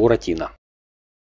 Буратино.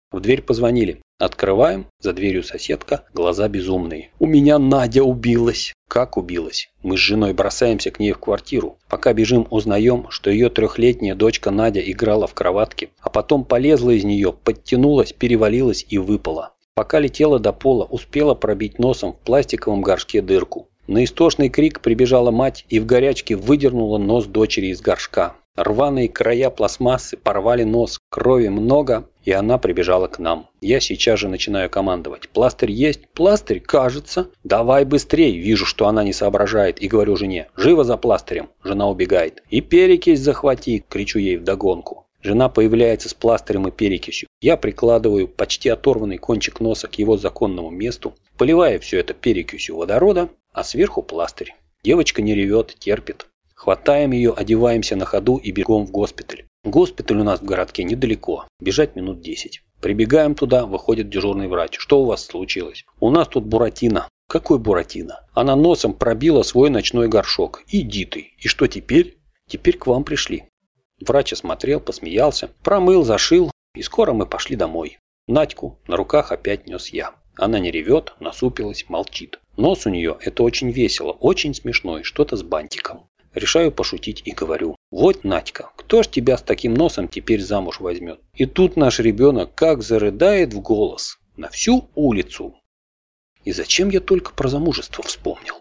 В дверь позвонили. Открываем, за дверью соседка, глаза безумные. «У меня Надя убилась!» «Как убилась?» Мы с женой бросаемся к ней в квартиру. Пока бежим, узнаем, что ее трехлетняя дочка Надя играла в кроватке, а потом полезла из нее, подтянулась, перевалилась и выпала. Пока летела до пола, успела пробить носом в пластиковом горшке дырку. На истошный крик прибежала мать и в горячке выдернула нос дочери из горшка. Рваные края пластмассы порвали нос, крови много, и она прибежала к нам. Я сейчас же начинаю командовать. Пластырь есть? Пластырь, кажется. Давай быстрей. Вижу, что она не соображает и говорю жене. Живо за пластырем. Жена убегает. И перекись захвати, кричу ей вдогонку. Жена появляется с пластырем и перекисью. Я прикладываю почти оторванный кончик носа к его законному месту, поливая все это перекисью водорода, а сверху пластырь. Девочка не ревет, терпит. Хватаем ее, одеваемся на ходу и бегом в госпиталь. Госпиталь у нас в городке недалеко, бежать минут 10. Прибегаем туда, выходит дежурный врач. Что у вас случилось? У нас тут Буратино. Какой Буратино? Она носом пробила свой ночной горшок. Иди ты. И что теперь? Теперь к вам пришли. Врач осмотрел, посмеялся, промыл, зашил, и скоро мы пошли домой. Надьку на руках опять нес я. Она не ревет, насупилась, молчит. Нос у нее – это очень весело, очень смешно и что-то с бантиком. Решаю пошутить и говорю. Вот, Надька, кто ж тебя с таким носом теперь замуж возьмет? И тут наш ребенок как зарыдает в голос. На всю улицу. И зачем я только про замужество вспомнил?